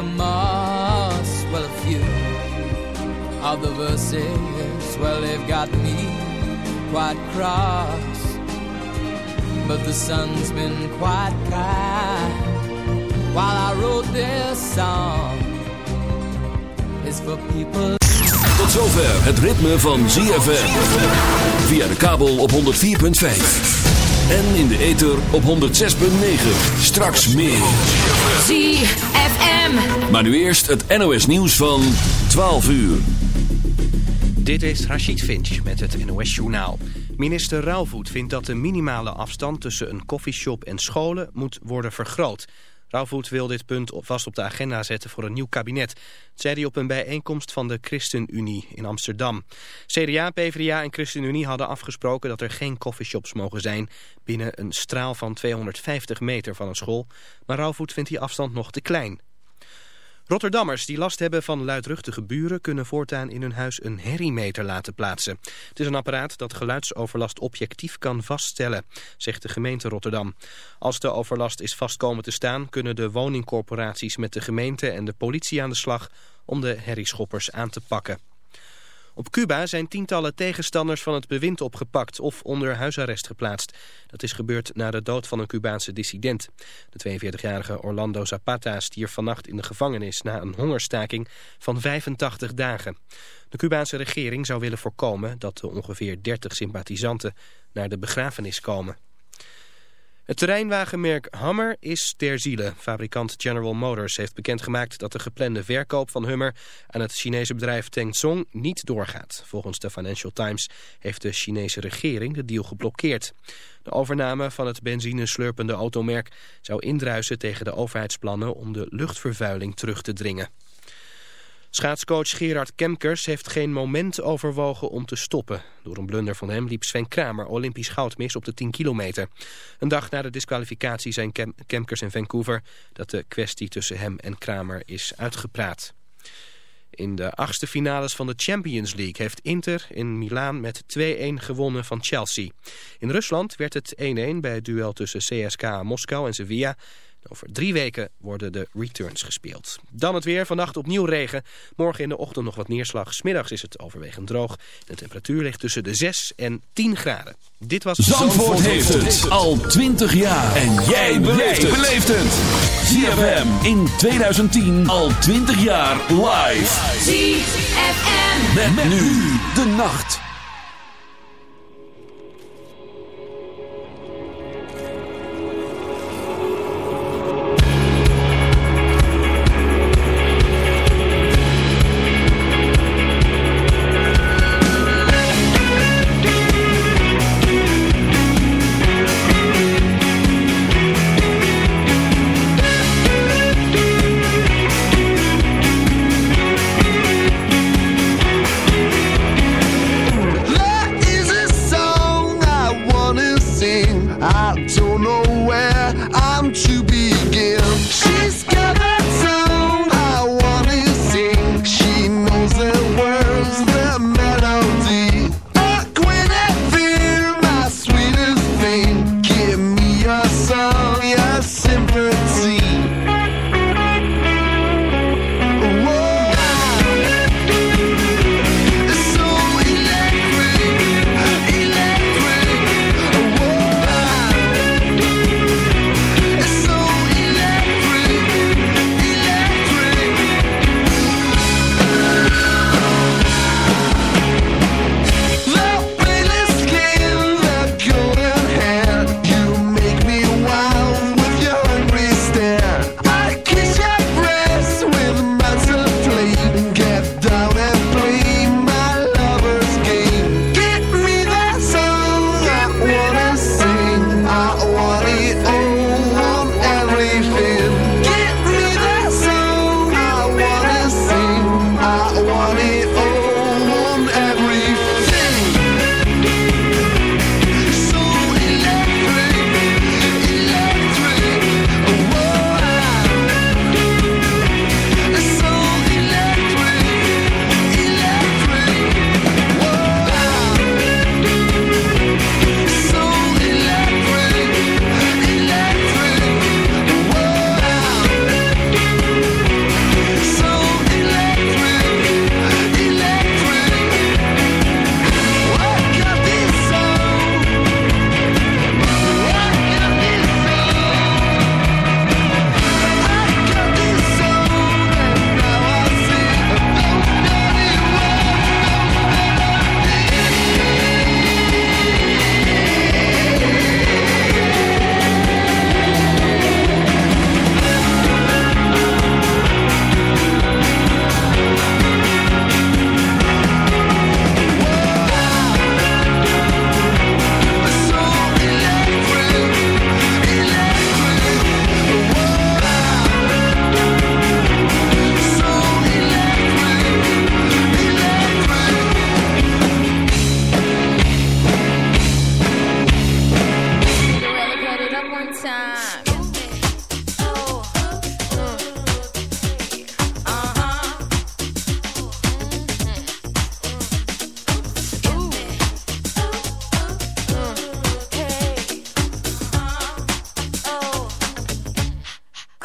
the moss. Well, a few of the verses, well, they've got me quite cross. But the sun's been quite kind while I wrote this song. It's for people. Tot zover het ritme van ZFM. Via de kabel op 104.5. En in de ether op 106.9. Straks meer. ZFM. Maar nu eerst het NOS nieuws van 12 uur. Dit is Rachid Finch met het NOS Journaal. Minister Rauwvoet vindt dat de minimale afstand tussen een koffieshop en scholen moet worden vergroot. Rauwvoet wil dit punt vast op de agenda zetten voor een nieuw kabinet. Dat zei hij op een bijeenkomst van de ChristenUnie in Amsterdam. CDA, PvdA en ChristenUnie hadden afgesproken dat er geen coffeeshops mogen zijn... binnen een straal van 250 meter van een school. Maar Rauwvoet vindt die afstand nog te klein. Rotterdammers die last hebben van luidruchtige buren... kunnen voortaan in hun huis een herriemeter laten plaatsen. Het is een apparaat dat geluidsoverlast objectief kan vaststellen, zegt de gemeente Rotterdam. Als de overlast is vastkomen te staan... kunnen de woningcorporaties met de gemeente en de politie aan de slag... om de herrieschoppers aan te pakken. Op Cuba zijn tientallen tegenstanders van het bewind opgepakt of onder huisarrest geplaatst. Dat is gebeurd na de dood van een Cubaanse dissident. De 42-jarige Orlando Zapata stierf vannacht in de gevangenis na een hongerstaking van 85 dagen. De Cubaanse regering zou willen voorkomen dat de ongeveer 30 sympathisanten naar de begrafenis komen. Het terreinwagenmerk Hummer is ter ziele. Fabrikant General Motors heeft bekendgemaakt dat de geplande verkoop van Hummer aan het Chinese bedrijf Tengzong niet doorgaat. Volgens de Financial Times heeft de Chinese regering de deal geblokkeerd. De overname van het benzineslurpende automerk zou indruisen tegen de overheidsplannen om de luchtvervuiling terug te dringen. Schaatscoach Gerard Kemkers heeft geen moment overwogen om te stoppen. Door een blunder van hem liep Sven Kramer Olympisch goud mis op de 10 kilometer. Een dag na de disqualificatie zijn Kem Kemkers in Vancouver... dat de kwestie tussen hem en Kramer is uitgepraat. In de achtste finales van de Champions League heeft Inter in Milaan met 2-1 gewonnen van Chelsea. In Rusland werd het 1-1 bij het duel tussen CSKA Moskou en Sevilla... Over drie weken worden de returns gespeeld. Dan het weer. Vannacht opnieuw regen. Morgen in de ochtend nog wat neerslag. Smiddags is het overwegend droog. De temperatuur ligt tussen de 6 en 10 graden. Dit was... Zandvoort, Zandvoort heeft het al 20 jaar. En jij beleeft het. ZFM in 2010 al 20 jaar live. ZFM. Met, met nu de nacht.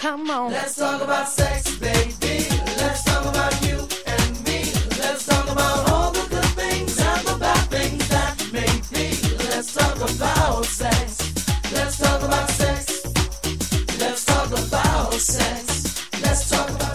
Come on. Let's talk about sex, baby. Let's talk about you and me. Let's talk about all the good things and the bad things that may me. Let's talk about sex. Let's talk about sex. Let's talk about sex. Let's talk about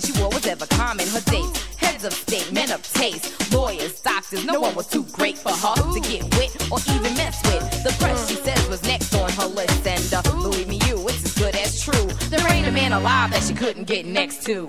she wore was ever common. Her dates, heads of state, men of taste, lawyers, doctors, no one was too great for her to get with or even mess with. The press, she says was next on her list, and uh, believe me, you, it's as good as true. There ain't a man alive that she couldn't get next to.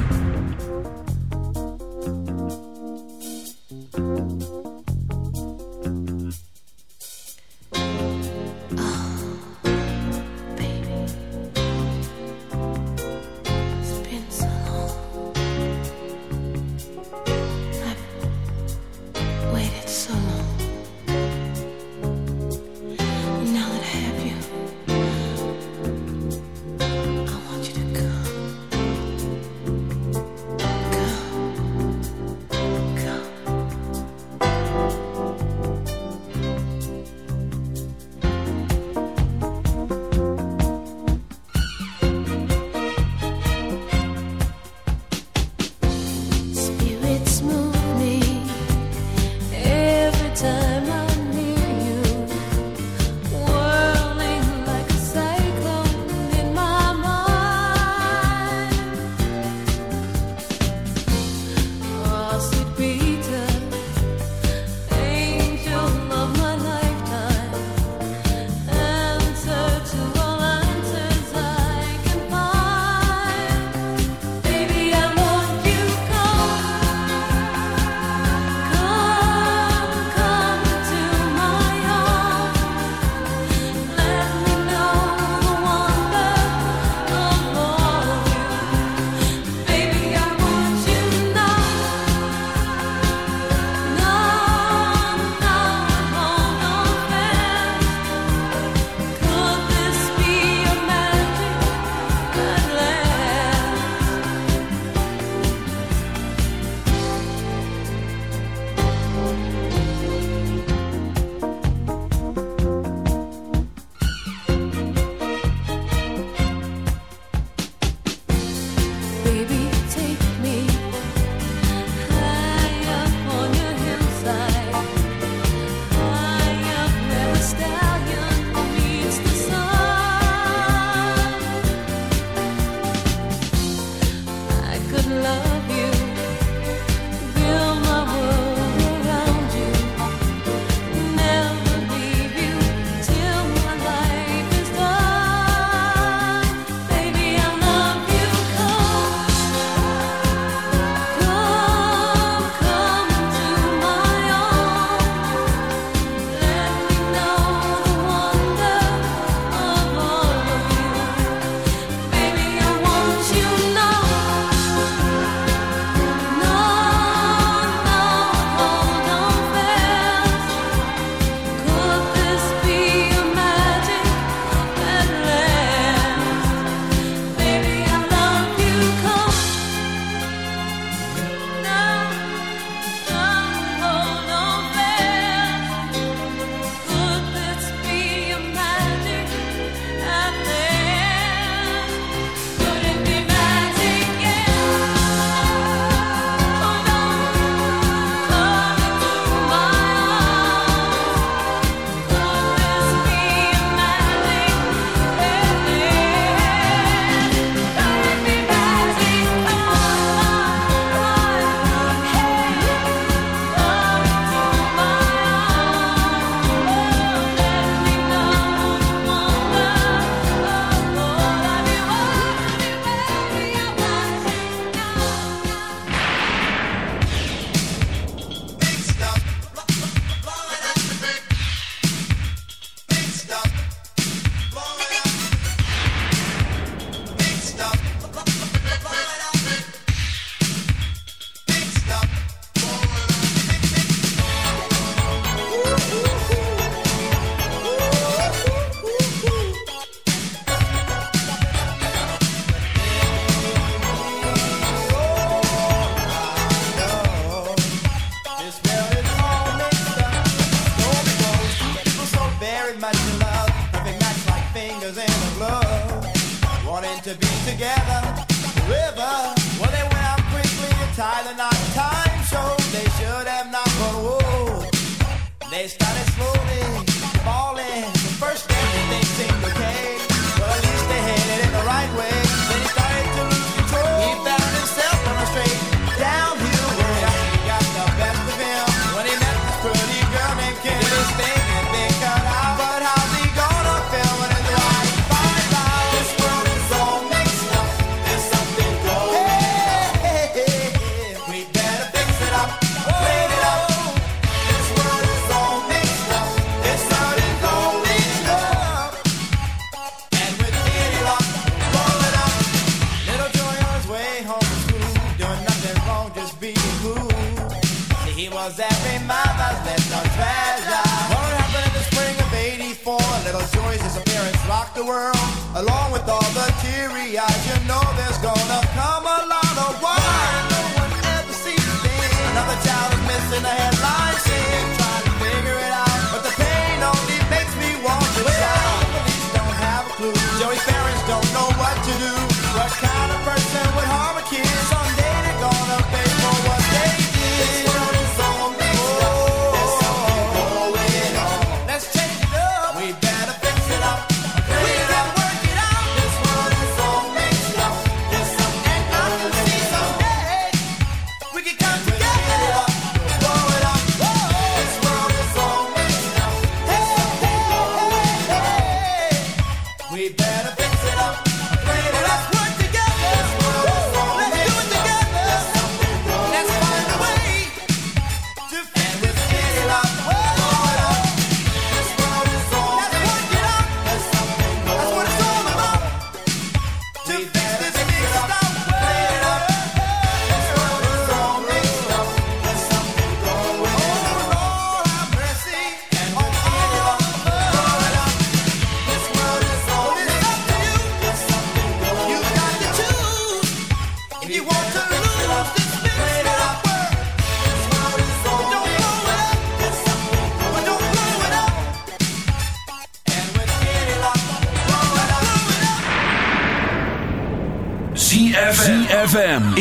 love.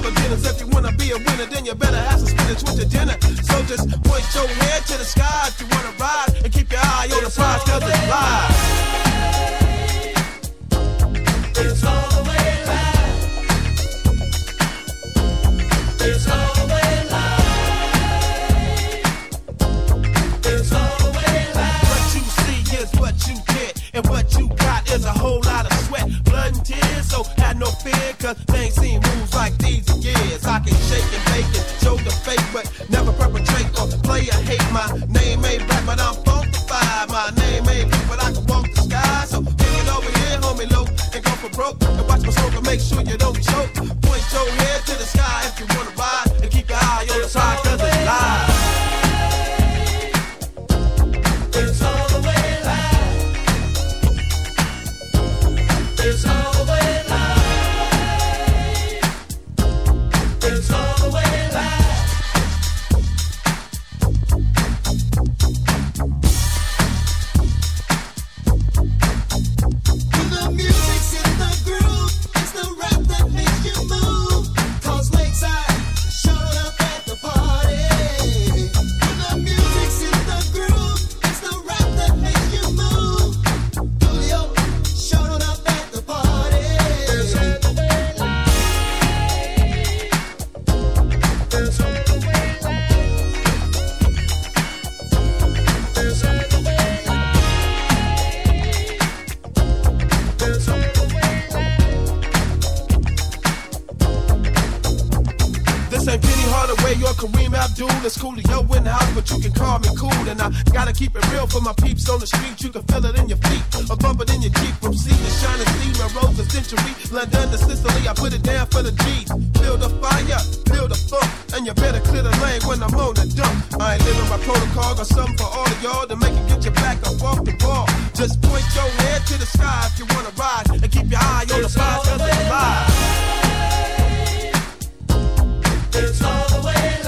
Baba dinners. If you wanna be a winner, then you better have some spinach with your dinner. So just point your head to the sky if you wanna ride, and keep your eye on the prize 'cause it's live. It's always live. It's always live. What you see is what you get, and what you got is a whole lot of wasn't tears, so had no fear, cause they ain't seen moves like these in years. I can shake and fake it, show the fake, but never perpetrate or play a hate. My name ain't black, but I'm funkified. My name ain't black, but I can walk the sky. So kick it over here, homie, low, and go for broke. And watch my smoke and make sure you don't choke. Point your head to the sky if you wanna street. You can feel it in your feet, or bump it in your Jeep. From sea to shining sea, and rose a century. London to Sicily, I put it down for the G's. Build the fire, build the funk, and you better clear the lane when I'm on the dump. I ain't living my protocol, got something for all of y'all to make it get your back up off the ball. Just point your head to the sky if you wanna ride, and keep your eye on the prize, cause it's live. It's all the way live.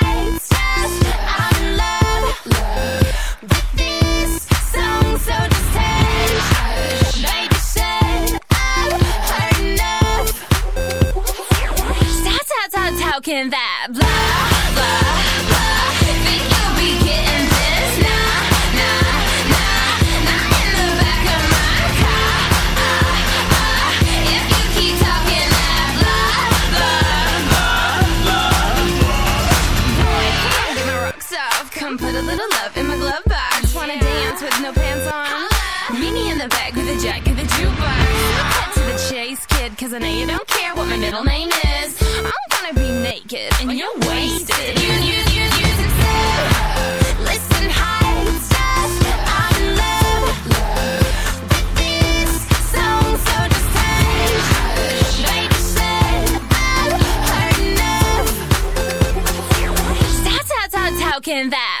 get my rocks off. Come put a little love in my glove box. Wanna dance with no pants on? Meet me in the back with a jack of the jukebox. Cut to the chase, kid, cause I know you don't care what my middle name is. Gonna be naked and you're wasted. You, you, you, you, Listen, high stuff. I'm in love with this song, so just hush. Baby, shut up. Heard enough. Stop, stop, stop talking that